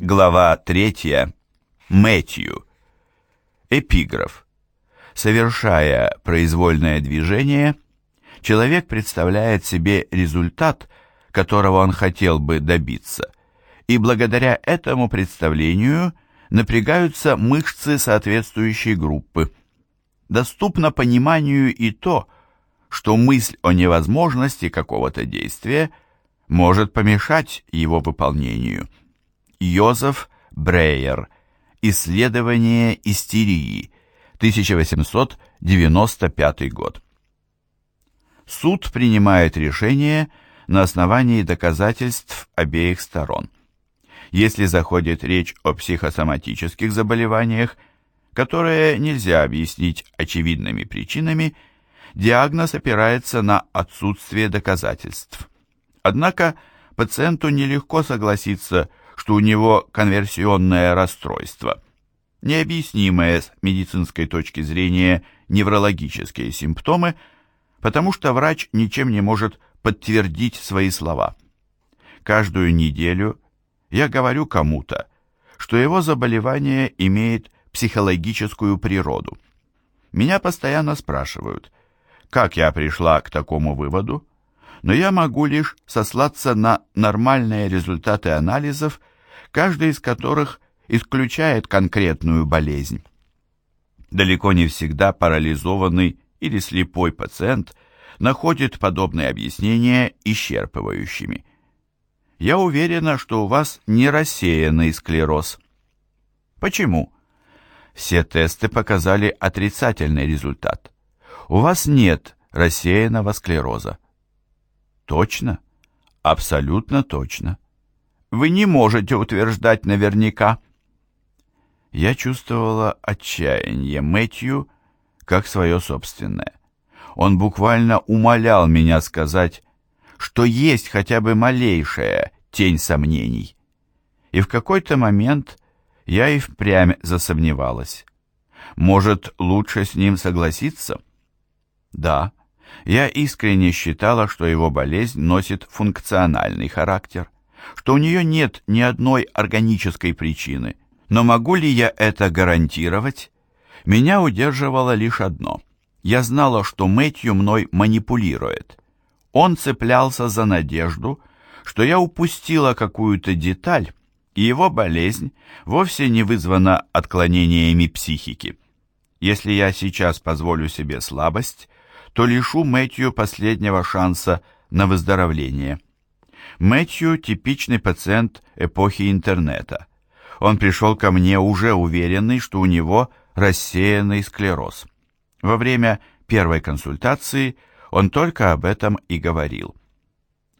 Глава 3. Мэтью. Эпиграф. Совершая произвольное движение, человек представляет себе результат, которого он хотел бы добиться, и благодаря этому представлению напрягаются мышцы соответствующей группы. Доступно пониманию и то, что мысль о невозможности какого-то действия может помешать его выполнению. Йозеф Брейер. Исследование истерии. 1895 год. Суд принимает решение на основании доказательств обеих сторон. Если заходит речь о психосоматических заболеваниях, которые нельзя объяснить очевидными причинами, диагноз опирается на отсутствие доказательств. Однако пациенту нелегко согласиться, что у него конверсионное расстройство, необъяснимые с медицинской точки зрения неврологические симптомы, потому что врач ничем не может подтвердить свои слова. Каждую неделю я говорю кому-то, что его заболевание имеет психологическую природу. Меня постоянно спрашивают, как я пришла к такому выводу, но я могу лишь сослаться на нормальные результаты анализов, каждый из которых исключает конкретную болезнь. Далеко не всегда парализованный или слепой пациент находит подобные объяснения исчерпывающими. Я уверена, что у вас не рассеянный склероз. Почему? Все тесты показали отрицательный результат. У вас нет рассеянного склероза. Точно? Абсолютно точно. Вы не можете утверждать наверняка. Я чувствовала отчаяние Мэтью как свое собственное. Он буквально умолял меня сказать, что есть хотя бы малейшая тень сомнений. И в какой-то момент я и впрямь засомневалась. Может, лучше с ним согласиться? Да, я искренне считала, что его болезнь носит функциональный характер, что у нее нет ни одной органической причины. Но могу ли я это гарантировать? Меня удерживало лишь одно. Я знала, что Мэтью мной манипулирует. Он цеплялся за надежду, что я упустила какую-то деталь, и его болезнь вовсе не вызвана отклонениями психики. Если я сейчас позволю себе слабость, то лишу Мэтью последнего шанса на выздоровление. Мэтью – типичный пациент эпохи интернета. Он пришел ко мне уже уверенный, что у него рассеянный склероз. Во время первой консультации он только об этом и говорил.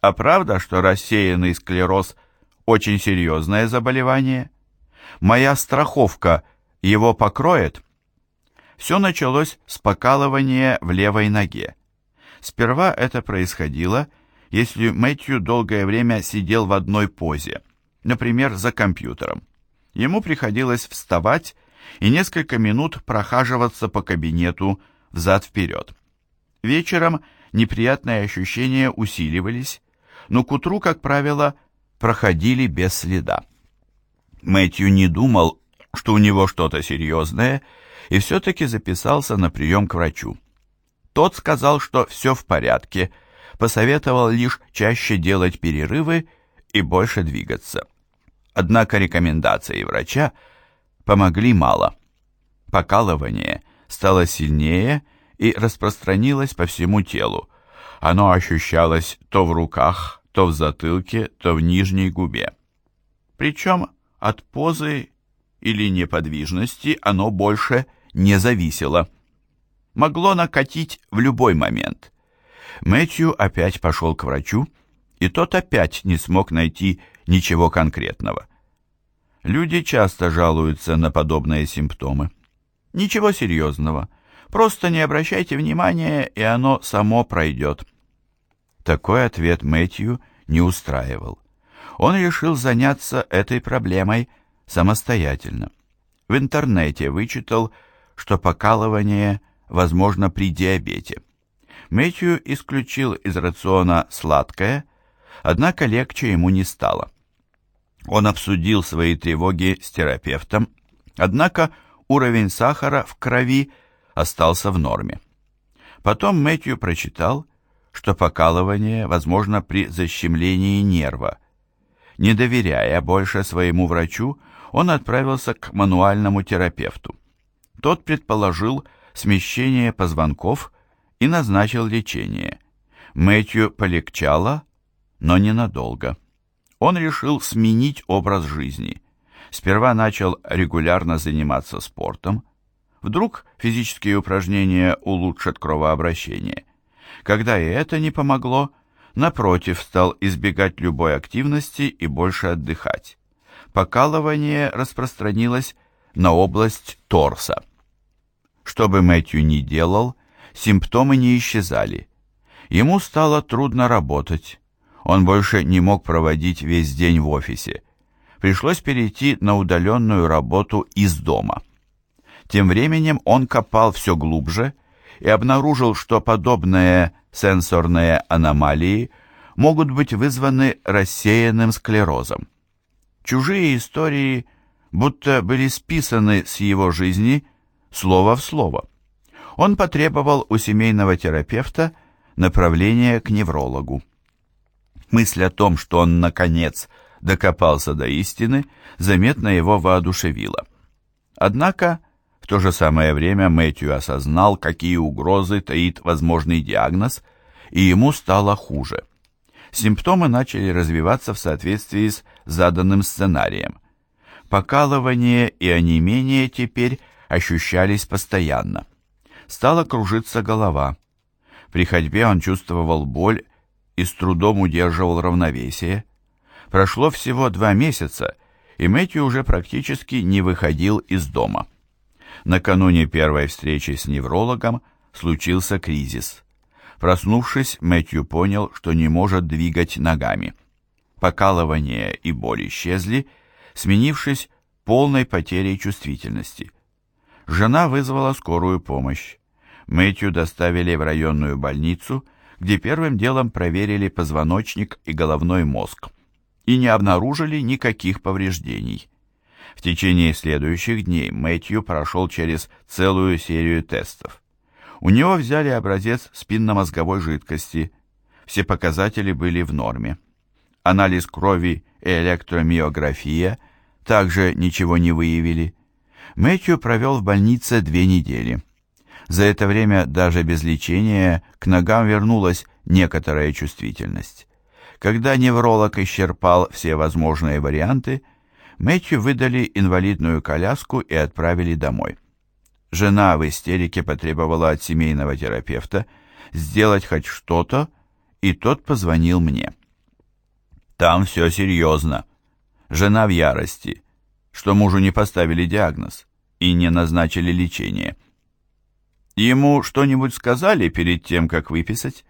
А правда, что рассеянный склероз – очень серьезное заболевание? Моя страховка его покроет – все началось с покалывания в левой ноге. Сперва это происходило, если Мэтью долгое время сидел в одной позе, например, за компьютером. Ему приходилось вставать и несколько минут прохаживаться по кабинету взад-вперед. Вечером неприятные ощущения усиливались, но к утру, как правило, проходили без следа. Мэтью не думал, что у него что-то серьезное, и все-таки записался на прием к врачу. Тот сказал, что все в порядке, посоветовал лишь чаще делать перерывы и больше двигаться. Однако рекомендации врача помогли мало. Покалывание стало сильнее и распространилось по всему телу. Оно ощущалось то в руках, то в затылке, то в нижней губе. Причем от позы или неподвижности оно больше не зависело. Могло накатить в любой момент. Мэтью опять пошел к врачу, и тот опять не смог найти ничего конкретного. Люди часто жалуются на подобные симптомы. Ничего серьезного. Просто не обращайте внимания, и оно само пройдет. Такой ответ Мэтью не устраивал. Он решил заняться этой проблемой самостоятельно. В интернете вычитал, что покалывание возможно при диабете. Мэтью исключил из рациона сладкое, однако легче ему не стало. Он обсудил свои тревоги с терапевтом, однако уровень сахара в крови остался в норме. Потом Мэтью прочитал, что покалывание возможно при защемлении нерва. Не доверяя больше своему врачу, он отправился к мануальному терапевту. Тот предположил смещение позвонков и назначил лечение. Мэтью полегчало, но ненадолго. Он решил сменить образ жизни. Сперва начал регулярно заниматься спортом. Вдруг физические упражнения улучшат кровообращение. Когда и это не помогло, напротив, стал избегать любой активности и больше отдыхать. Покалывание распространилось на область торса. Что бы Мэтью ни делал, симптомы не исчезали. Ему стало трудно работать. Он больше не мог проводить весь день в офисе. Пришлось перейти на удаленную работу из дома. Тем временем он копал все глубже и обнаружил, что подобные сенсорные аномалии могут быть вызваны рассеянным склерозом. Чужие истории будто были списаны с его жизни слово в слово. Он потребовал у семейного терапевта направления к неврологу. Мысль о том, что он, наконец, докопался до истины, заметно его воодушевила. Однако в то же самое время Мэтью осознал, какие угрозы таит возможный диагноз, и ему стало хуже. Симптомы начали развиваться в соответствии с заданным сценарием. Покалывание и онемение теперь ощущались постоянно. Стала кружиться голова. При ходьбе он чувствовал боль и с трудом удерживал равновесие. Прошло всего два месяца, и Мэтью уже практически не выходил из дома. Накануне первой встречи с неврологом случился кризис. Проснувшись, Мэтью понял, что не может двигать ногами. Покалывание и боль исчезли, сменившись полной потерей чувствительности. Жена вызвала скорую помощь. Мэтью доставили в районную больницу, где первым делом проверили позвоночник и головной мозг и не обнаружили никаких повреждений. В течение следующих дней Мэтью прошел через целую серию тестов. У него взяли образец спинномозговой жидкости. Все показатели были в норме. Анализ крови и электромиография также ничего не выявили. Мэтью провел в больнице две недели. За это время даже без лечения к ногам вернулась некоторая чувствительность. Когда невролог исчерпал все возможные варианты, Мэтью выдали инвалидную коляску и отправили домой. Жена в истерике потребовала от семейного терапевта сделать хоть что-то, и тот позвонил мне. Там все серьезно. Жена в ярости, что мужу не поставили диагноз и не назначили лечение. Ему что-нибудь сказали перед тем, как выписать?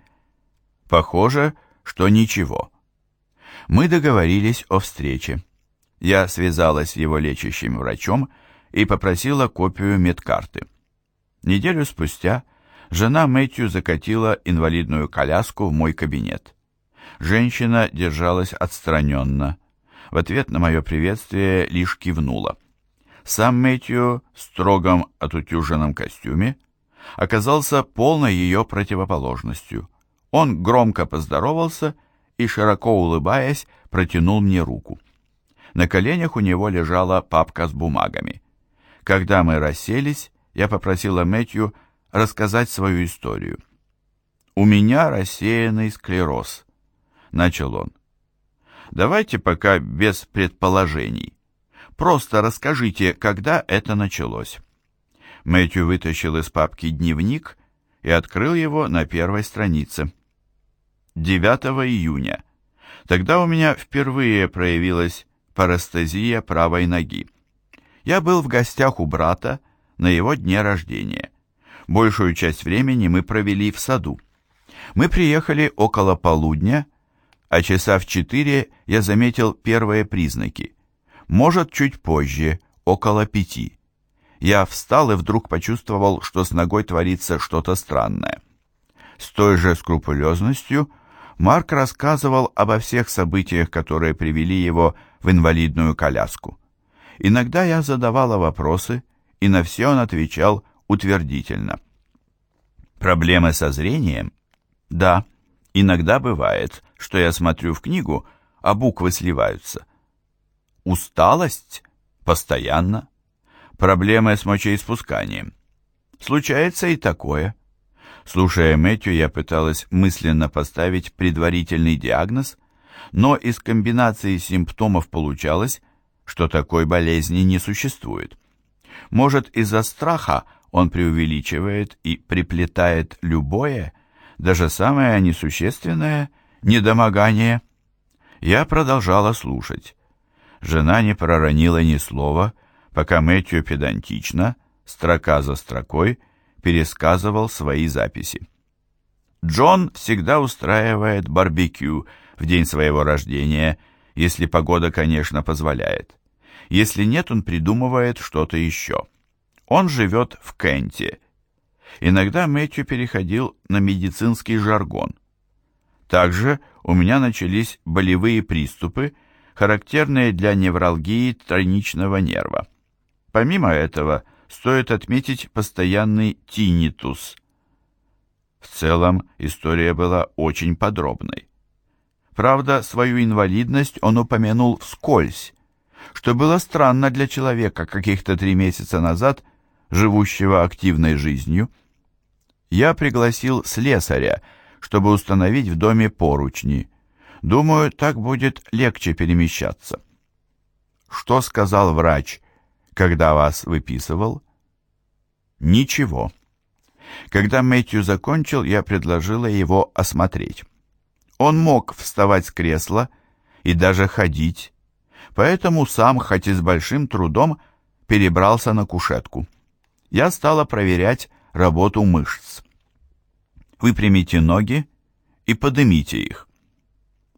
Похоже, что ничего. Мы договорились о встрече. Я связалась с его лечащим врачом и попросила копию медкарты. Неделю спустя жена Мэтью закатила инвалидную коляску в мой кабинет. Женщина держалась отстраненно. В ответ на мое приветствие лишь кивнула. Сам Мэтью в строгом отутюженном костюме оказался полной ее противоположностью. Он громко поздоровался и, широко улыбаясь, протянул мне руку. На коленях у него лежала папка с бумагами. Когда мы расселись, я попросила Мэтью рассказать свою историю. «У меня рассеянный склероз», — начал он. «Давайте пока без предположений. Просто расскажите, когда это началось». Мэтью вытащил из папки дневник и открыл его на первой странице. 9 июня. Тогда у меня впервые проявилась парастезия правой ноги. Я был в гостях у брата на его дне рождения. Большую часть времени мы провели в саду. Мы приехали около полудня, а часа в четыре я заметил первые признаки. Может, чуть позже, около пяти. Я встал и вдруг почувствовал, что с ногой творится что-то странное. С той же скрупулезностью Марк рассказывал обо всех событиях, которые привели его в инвалидную коляску. Иногда я задавала вопросы, и на все он отвечал утвердительно. Проблемы со зрением? Да, иногда бывает, что я смотрю в книгу, а буквы сливаются. Усталость? Постоянно. Проблемы с мочеиспусканием. Случается и такое. Слушая Мэтью, я пыталась мысленно поставить предварительный диагноз, но из комбинации симптомов получалось, что такой болезни не существует. Может, из-за страха он преувеличивает и приплетает любое, даже самое несущественное, недомогание. Я продолжала слушать. Жена не проронила ни слова, пока Мэтью педантично, строка за строкой, пересказывал свои записи. Джон всегда устраивает барбекю в день своего рождения, если погода, конечно, позволяет. Если нет, он придумывает что-то еще. Он живет в Кенте. Иногда Мэтью переходил на медицинский жаргон. Также у меня начались болевые приступы, характерные для невралгии тройничного нерва. Помимо этого, стоит отметить постоянный тинитус. В целом, история была очень подробной. Правда, свою инвалидность он упомянул вскользь, что было странно для человека каких-то три месяца назад – живущего активной жизнью. Я пригласил слесаря, чтобы установить в доме поручни. Думаю, так будет легче перемещаться. Что сказал врач, когда вас выписывал? Ничего. Когда Мэтью закончил, я предложила его осмотреть. Он мог вставать с кресла и даже ходить, поэтому сам, хоть и с большим трудом, перебрался на кушетку я стала проверять работу мышц. Выпрямите ноги и поднимите их.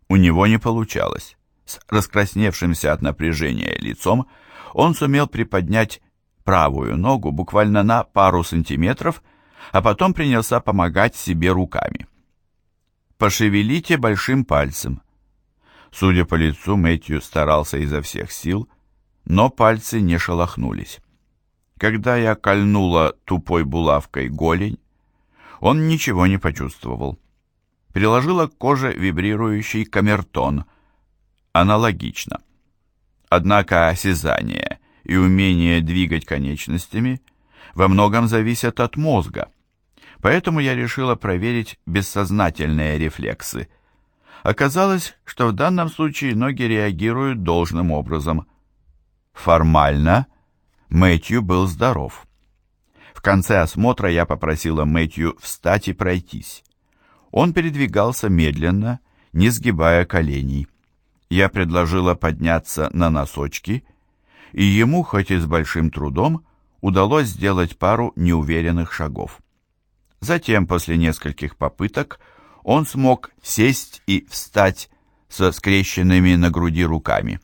У него не получалось. С раскрасневшимся от напряжения лицом он сумел приподнять правую ногу буквально на пару сантиметров, а потом принялся помогать себе руками. Пошевелите большим пальцем. Судя по лицу, Мэтью старался изо всех сил, но пальцы не шелохнулись. Когда я кольнула тупой булавкой голень, он ничего не почувствовал. Приложила к коже вибрирующий камертон. Аналогично. Однако осязание и умение двигать конечностями во многом зависят от мозга, поэтому я решила проверить бессознательные рефлексы. Оказалось, что в данном случае ноги реагируют должным образом. Формально – Мэтью был здоров. В конце осмотра я попросила Мэтью встать и пройтись. Он передвигался медленно, не сгибая коленей. Я предложила подняться на носочки, и ему, хоть и с большим трудом, удалось сделать пару неуверенных шагов. Затем, после нескольких попыток, он смог сесть и встать со скрещенными на груди руками.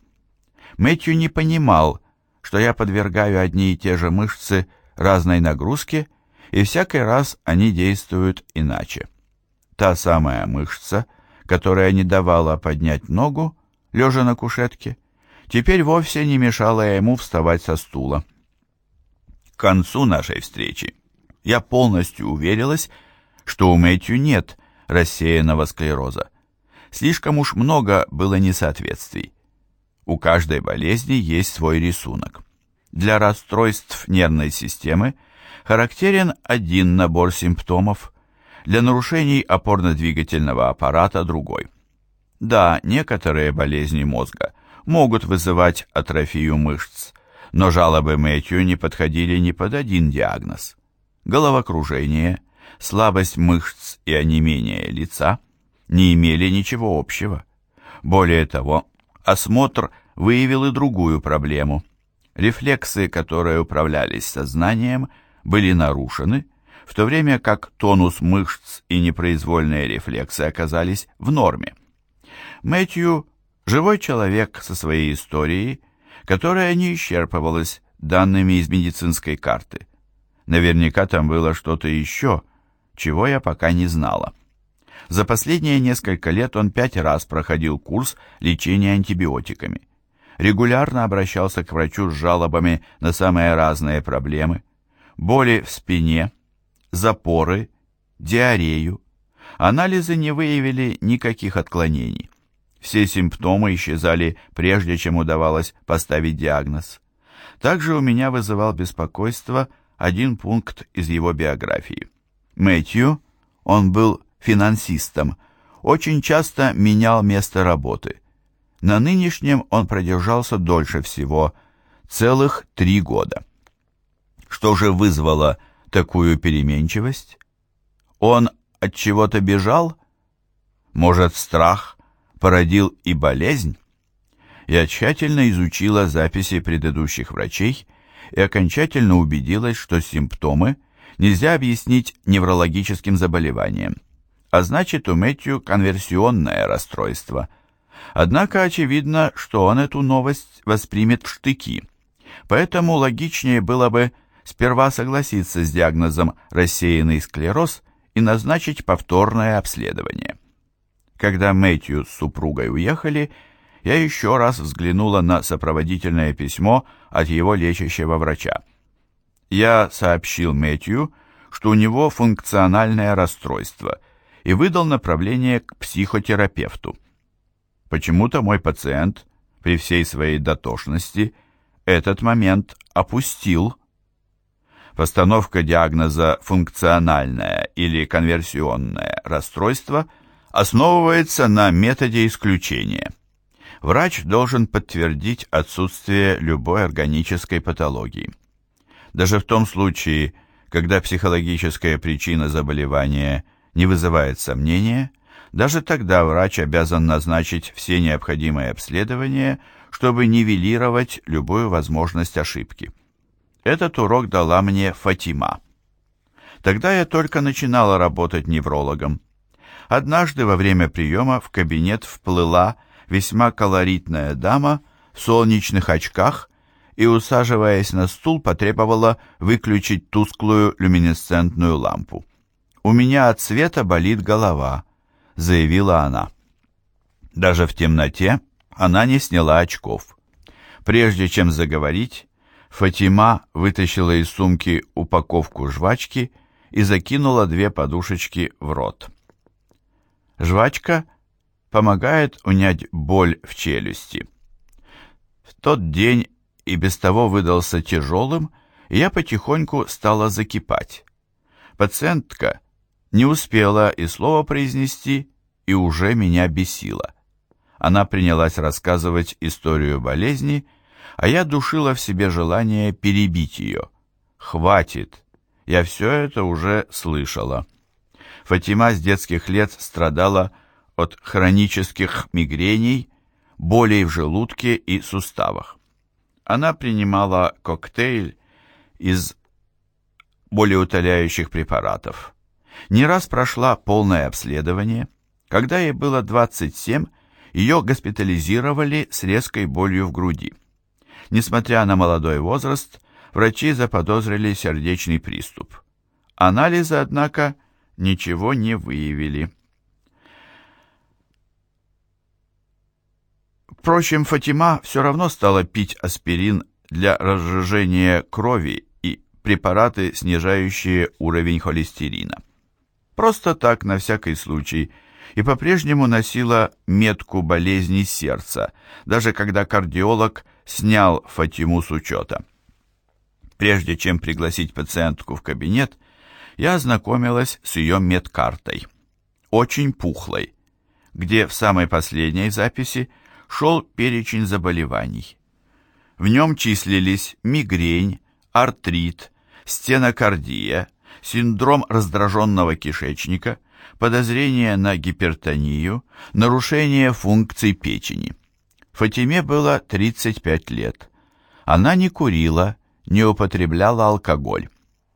Мэтью не понимал, что я подвергаю одни и те же мышцы разной нагрузке, и всякий раз они действуют иначе. Та самая мышца, которая не давала поднять ногу, лежа на кушетке, теперь вовсе не мешала ему вставать со стула. К концу нашей встречи я полностью уверилась, что у Мэтью нет рассеянного склероза. Слишком уж много было несоответствий. У каждой болезни есть свой рисунок. Для расстройств нервной системы характерен один набор симптомов, для нарушений опорно-двигательного аппарата другой. Да, некоторые болезни мозга могут вызывать атрофию мышц, но жалобы Мэтью не подходили ни под один диагноз. Головокружение, слабость мышц и онемение лица не имели ничего общего. Более того, осмотр выявил и другую проблему. Рефлексы, которые управлялись сознанием, были нарушены, в то время как тонус мышц и непроизвольные рефлексы оказались в норме. Мэтью – живой человек со своей историей, которая не исчерпывалась данными из медицинской карты. Наверняка там было что-то еще, чего я пока не знала. За последние несколько лет он пять раз проходил курс лечения антибиотиками. Регулярно обращался к врачу с жалобами на самые разные проблемы. Боли в спине, запоры, диарею. Анализы не выявили никаких отклонений. Все симптомы исчезали прежде, чем удавалось поставить диагноз. Также у меня вызывал беспокойство один пункт из его биографии. Мэтью, он был финансистом, очень часто менял место работы. На нынешнем он продержался дольше всего, целых три года. Что же вызвало такую переменчивость? Он от чего-то бежал? Может, страх породил и болезнь? Я тщательно изучила записи предыдущих врачей и окончательно убедилась, что симптомы нельзя объяснить неврологическим заболеванием, а значит у Мэтью конверсионное расстройство. Однако очевидно, что он эту новость воспримет в штыки, поэтому логичнее было бы сперва согласиться с диагнозом рассеянный склероз и назначить повторное обследование. Когда Мэтью с супругой уехали, я еще раз взглянула на сопроводительное письмо от его лечащего врача. Я сообщил Мэтью, что у него функциональное расстройство, и выдал направление к психотерапевту. Почему-то мой пациент, при всей своей дотошности, этот момент опустил. Постановка диагноза «функциональное» или «конверсионное расстройство» основывается на методе исключения – врач должен подтвердить отсутствие любой органической патологии. Даже в том случае, когда психологическая причина заболевания не вызывает сомнения, даже тогда врач обязан назначить все необходимые обследования, чтобы нивелировать любую возможность ошибки. Этот урок дала мне Фатима. Тогда я только начинала работать неврологом. Однажды во время приема в кабинет вплыла весьма колоритная дама в солнечных очках и, усаживаясь на стул, потребовала выключить тусклую люминесцентную лампу. «У меня от света болит голова», — заявила она. Даже в темноте она не сняла очков. Прежде чем заговорить, Фатима вытащила из сумки упаковку жвачки и закинула две подушечки в рот. Жвачка — помогает унять боль в челюсти. В тот день и без того выдался тяжелым, и я потихоньку стала закипать. Пациентка не успела и слова произнести, и уже меня бесила. Она принялась рассказывать историю болезни, а я душила в себе желание перебить ее. «Хватит! Я все это уже слышала». Фатима с детских лет страдала от хронических мигрений, болей в желудке и суставах. Она принимала коктейль из болеутоляющих препаратов. Не раз прошла полное обследование. Когда ей было 27, ее госпитализировали с резкой болью в груди. Несмотря на молодой возраст, врачи заподозрили сердечный приступ. Анализы, однако, ничего не выявили. Впрочем, Фатима все равно стала пить аспирин для разжижения крови и препараты, снижающие уровень холестерина. Просто так, на всякий случай, и по-прежнему носила метку болезни сердца, даже когда кардиолог снял Фатиму с учета. Прежде чем пригласить пациентку в кабинет, я ознакомилась с ее медкартой, очень пухлой, где в самой последней записи шел перечень заболеваний. В нем числились мигрень, артрит, стенокардия, синдром раздраженного кишечника, подозрение на гипертонию, нарушение функций печени. Фатиме было 35 лет. Она не курила, не употребляла алкоголь.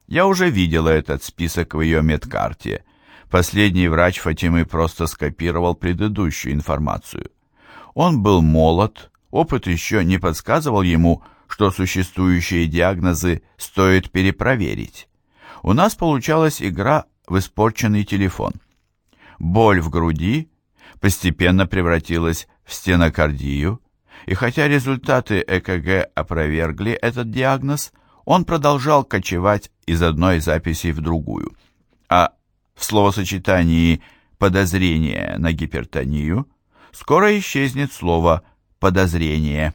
Я уже видела этот список в ее медкарте. Последний врач Фатимы просто скопировал предыдущую информацию. Он был молод, опыт еще не подсказывал ему, что существующие диагнозы стоит перепроверить. У нас получалась игра в испорченный телефон. Боль в груди постепенно превратилась в стенокардию, и хотя результаты ЭКГ опровергли этот диагноз, он продолжал кочевать из одной записи в другую. А в словосочетании «подозрение на гипертонию» скоро исчезнет слово «подозрение».